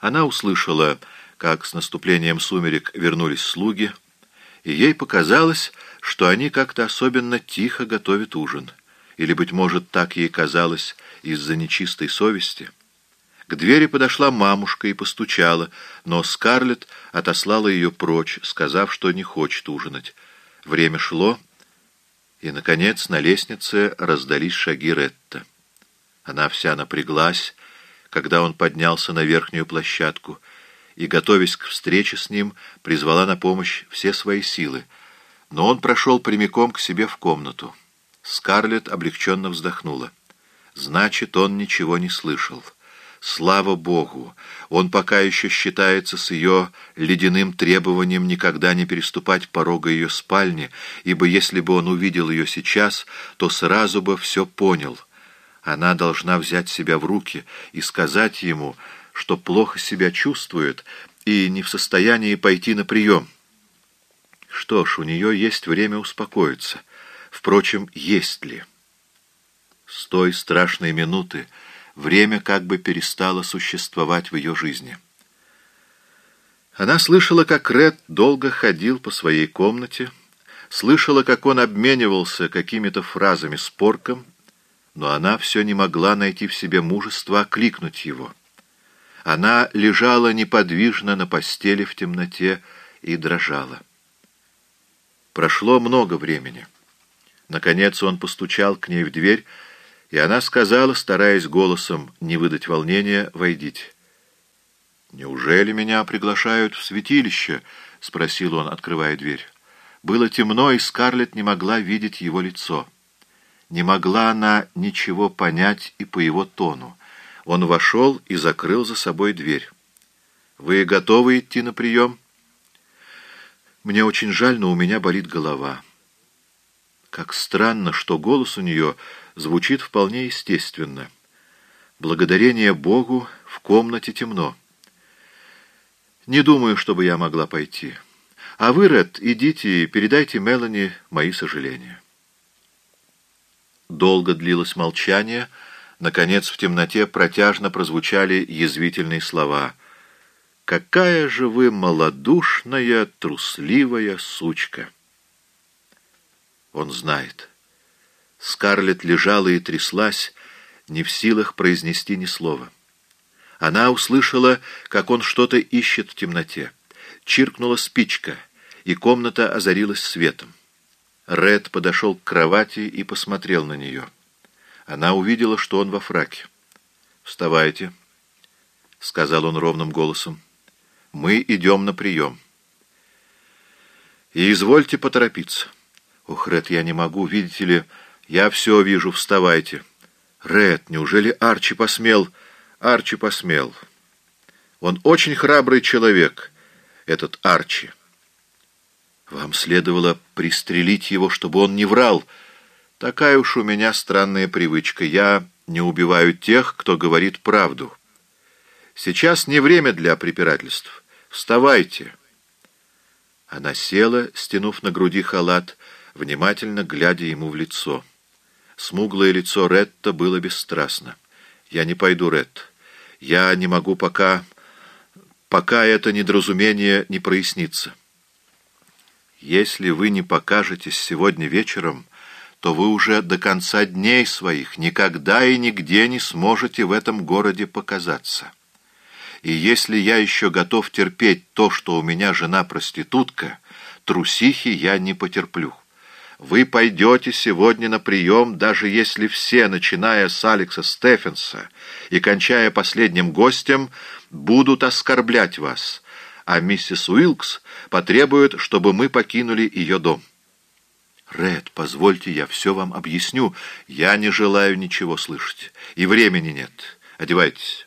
Она услышала, как с наступлением сумерек вернулись слуги, и ей показалось, что они как-то особенно тихо готовят ужин. Или, быть может, так ей казалось из-за нечистой совести. К двери подошла мамушка и постучала, но Скарлетт отослала ее прочь, сказав, что не хочет ужинать. Время шло, и, наконец, на лестнице раздались шаги Ретта. Она вся напряглась, когда он поднялся на верхнюю площадку, и, готовясь к встрече с ним, призвала на помощь все свои силы. Но он прошел прямиком к себе в комнату. Скарлетт облегченно вздохнула. Значит, он ничего не слышал. Слава Богу! Он пока еще считается с ее ледяным требованием никогда не переступать порога ее спальни, ибо если бы он увидел ее сейчас, то сразу бы все понял. Она должна взять себя в руки и сказать ему, что плохо себя чувствует и не в состоянии пойти на прием. Что ж, у нее есть время успокоиться. Впрочем, есть ли? С той страшной минуты время как бы перестало существовать в ее жизни. Она слышала, как Ред долго ходил по своей комнате, слышала, как он обменивался какими-то фразами с порком, но она все не могла найти в себе мужества окликнуть его. Она лежала неподвижно на постели в темноте и дрожала. Прошло много времени. Наконец он постучал к ней в дверь, и она сказала, стараясь голосом не выдать волнения, «Войдите». «Неужели меня приглашают в святилище?» — спросил он, открывая дверь. Было темно, и Скарлетт не могла видеть его лицо. Не могла она ничего понять и по его тону. Он вошел и закрыл за собой дверь. «Вы готовы идти на прием?» «Мне очень жаль, но у меня болит голова». Как странно, что голос у нее звучит вполне естественно. Благодарение Богу в комнате темно. Не думаю, чтобы я могла пойти. А вы, Ред, идите и передайте Мелани мои сожаления. Долго длилось молчание. Наконец, в темноте протяжно прозвучали язвительные слова. «Какая же вы малодушная, трусливая сучка!» Он знает. Скарлетт лежала и тряслась, не в силах произнести ни слова. Она услышала, как он что-то ищет в темноте. Чиркнула спичка, и комната озарилась светом. Ред подошел к кровати и посмотрел на нее. Она увидела, что он во фраке. «Вставайте», — сказал он ровным голосом. «Мы идем на прием». «И извольте поторопиться». «Ох, Ред, я не могу, видите ли...» «Я все вижу, вставайте». «Ред, неужели Арчи посмел?» «Арчи посмел. Он очень храбрый человек, этот Арчи. Вам следовало пристрелить его, чтобы он не врал. Такая уж у меня странная привычка. Я не убиваю тех, кто говорит правду. Сейчас не время для препирательств. Вставайте». Она села, стянув на груди халат, внимательно глядя ему в лицо. Смуглое лицо Ретта было бесстрастно. «Я не пойду, Ретт. Я не могу пока... пока это недоразумение не прояснится. Если вы не покажетесь сегодня вечером, то вы уже до конца дней своих никогда и нигде не сможете в этом городе показаться. И если я еще готов терпеть то, что у меня жена проститутка, трусихи я не потерплю». Вы пойдете сегодня на прием, даже если все, начиная с Алекса Стефенса и кончая последним гостем, будут оскорблять вас, а миссис Уилкс потребует, чтобы мы покинули ее дом. Ред, позвольте, я все вам объясню. Я не желаю ничего слышать, и времени нет. Одевайтесь.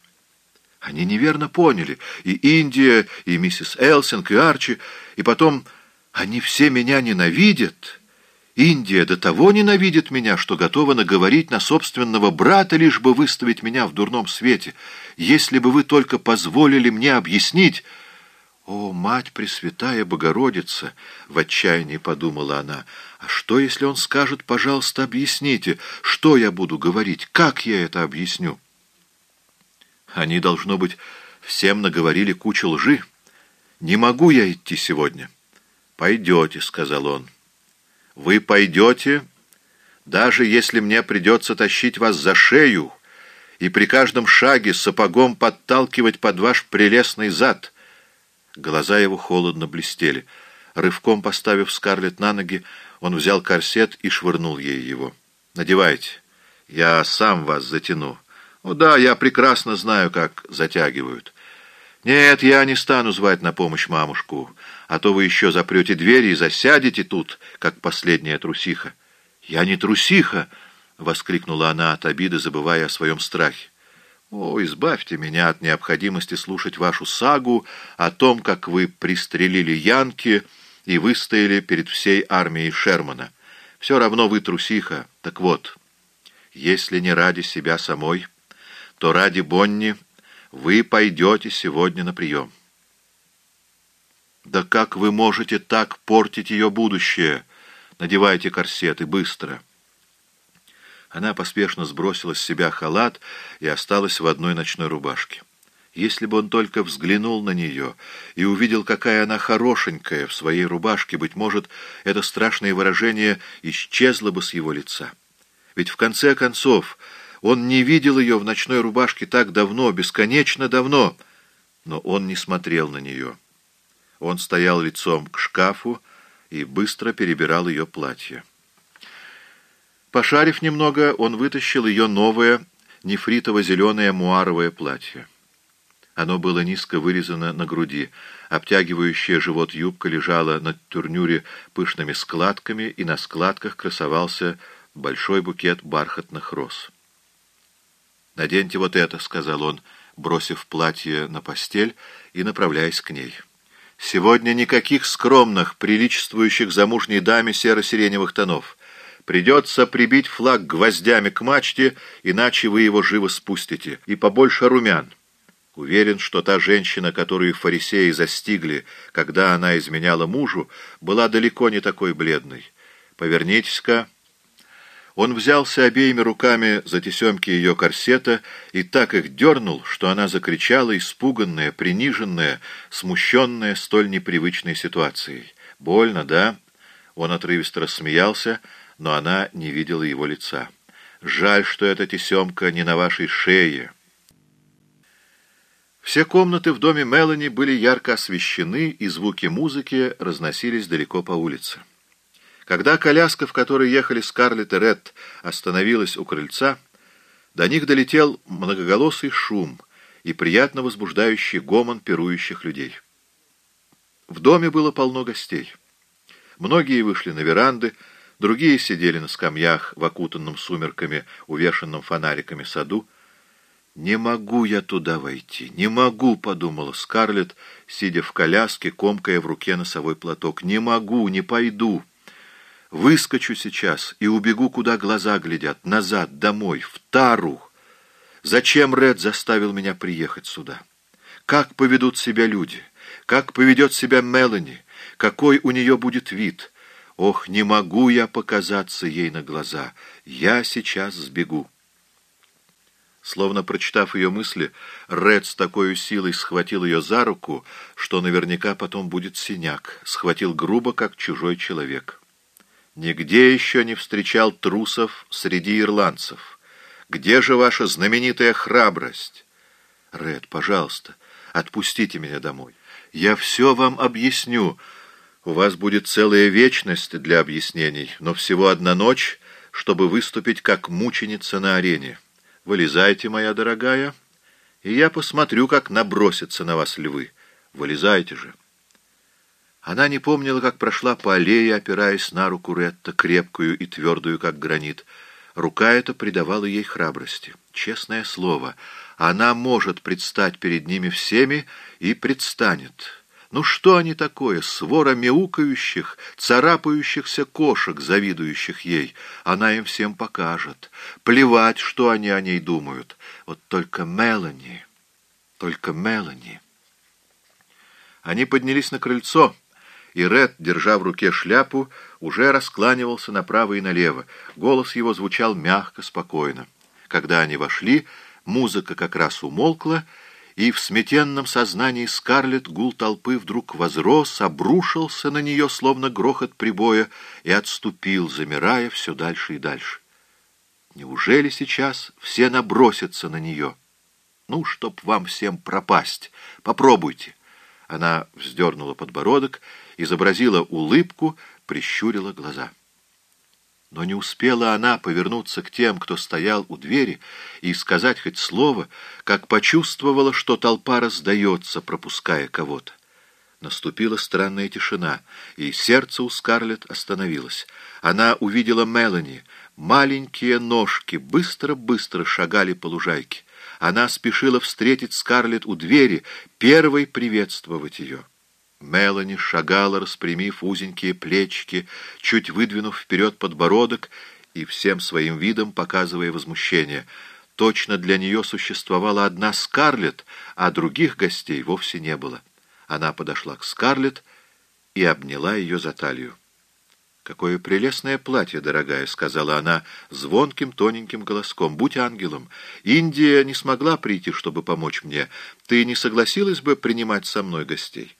Они неверно поняли. И Индия, и миссис Элсинг, и Арчи, и потом они все меня ненавидят». Индия до того ненавидит меня, что готова наговорить на собственного брата, лишь бы выставить меня в дурном свете. Если бы вы только позволили мне объяснить... «О, мать Пресвятая Богородица!» — в отчаянии подумала она. «А что, если он скажет, пожалуйста, объясните, что я буду говорить, как я это объясню?» Они, должно быть, всем наговорили кучу лжи. Не могу я идти сегодня. «Пойдете», — сказал он. «Вы пойдете, даже если мне придется тащить вас за шею и при каждом шаге сапогом подталкивать под ваш прелестный зад». Глаза его холодно блестели. Рывком поставив Скарлетт на ноги, он взял корсет и швырнул ей его. «Надевайте. Я сам вас затяну. О да, я прекрасно знаю, как затягивают. Нет, я не стану звать на помощь мамушку, а то вы еще запрете двери и засядете тут, как последняя трусиха». «Я не трусиха!» — воскликнула она от обиды, забывая о своем страхе. «О, избавьте меня от необходимости слушать вашу сагу о том, как вы пристрелили Янки и выстояли перед всей армией Шермана. Все равно вы трусиха. Так вот, если не ради себя самой, то ради Бонни вы пойдете сегодня на прием». «Да как вы можете так портить ее будущее?» Надевайте корсеты, быстро!» Она поспешно сбросила с себя халат и осталась в одной ночной рубашке. Если бы он только взглянул на нее и увидел, какая она хорошенькая в своей рубашке, быть может, это страшное выражение исчезло бы с его лица. Ведь в конце концов он не видел ее в ночной рубашке так давно, бесконечно давно, но он не смотрел на нее. Он стоял лицом к шкафу, и быстро перебирал ее платье. Пошарив немного, он вытащил ее новое нефритово-зеленое муаровое платье. Оно было низко вырезано на груди, обтягивающая живот юбка лежала на турнюре пышными складками, и на складках красовался большой букет бархатных роз. «Наденьте вот это», — сказал он, бросив платье на постель и направляясь к ней. Сегодня никаких скромных, приличествующих замужней даме серо-сиреневых тонов. Придется прибить флаг гвоздями к мачте, иначе вы его живо спустите. И побольше румян. Уверен, что та женщина, которую фарисеи застигли, когда она изменяла мужу, была далеко не такой бледной. Повернитесь-ка он взялся обеими руками за тесемки ее корсета и так их дернул, что она закричала, испуганная, приниженная, смущенная столь непривычной ситуацией. «Больно, да?» Он отрывисто рассмеялся, но она не видела его лица. «Жаль, что эта тесемка не на вашей шее». Все комнаты в доме Мелани были ярко освещены, и звуки музыки разносились далеко по улице. Когда коляска, в которой ехали Скарлетт и Ред, остановилась у крыльца, до них долетел многоголосый шум и приятно возбуждающий гомон пирующих людей. В доме было полно гостей. Многие вышли на веранды, другие сидели на скамьях в окутанном сумерками, увешанном фонариками саду. «Не могу я туда войти, не могу», — подумала Скарлетт, сидя в коляске, комкая в руке носовой платок. «Не могу, не пойду». Выскочу сейчас и убегу, куда глаза глядят, назад, домой, в Тару. Зачем Ред заставил меня приехать сюда? Как поведут себя люди? Как поведет себя Мелани? Какой у нее будет вид? Ох, не могу я показаться ей на глаза. Я сейчас сбегу. Словно прочитав ее мысли, Ред с такой силой схватил ее за руку, что наверняка потом будет синяк, схватил грубо, как чужой человек. Нигде еще не встречал трусов среди ирландцев. Где же ваша знаменитая храбрость? Ред, пожалуйста, отпустите меня домой. Я все вам объясню. У вас будет целая вечность для объяснений, но всего одна ночь, чтобы выступить как мученица на арене. Вылезайте, моя дорогая, и я посмотрю, как набросятся на вас львы. Вылезайте же. Она не помнила, как прошла по аллее, опираясь на руку Ретта, крепкую и твердую, как гранит. Рука эта придавала ей храбрости. Честное слово, она может предстать перед ними всеми и предстанет. Ну что они такое? Свора мяукающих, царапающихся кошек, завидующих ей. Она им всем покажет. Плевать, что они о ней думают. Вот только Мелани, только Мелани. Они поднялись на крыльцо и Ред, держа в руке шляпу, уже раскланивался направо и налево. Голос его звучал мягко, спокойно. Когда они вошли, музыка как раз умолкла, и в сметенном сознании Скарлетт гул толпы вдруг возрос, обрушился на нее, словно грохот прибоя, и отступил, замирая все дальше и дальше. Неужели сейчас все набросятся на нее? Ну, чтоб вам всем пропасть. Попробуйте. Она вздернула подбородок, изобразила улыбку, прищурила глаза. Но не успела она повернуться к тем, кто стоял у двери, и сказать хоть слово, как почувствовала, что толпа раздается, пропуская кого-то. Наступила странная тишина, и сердце у Скарлетт остановилось. Она увидела Мелани. Маленькие ножки быстро-быстро шагали по лужайке. Она спешила встретить Скарлетт у двери, первой приветствовать ее. Мелани шагала, распрямив узенькие плечики, чуть выдвинув вперед подбородок и всем своим видом показывая возмущение. Точно для нее существовала одна Скарлетт, а других гостей вовсе не было. Она подошла к Скарлетт и обняла ее за талию. «Какое прелестное платье, дорогая!» — сказала она звонким тоненьким голоском. «Будь ангелом! Индия не смогла прийти, чтобы помочь мне. Ты не согласилась бы принимать со мной гостей?»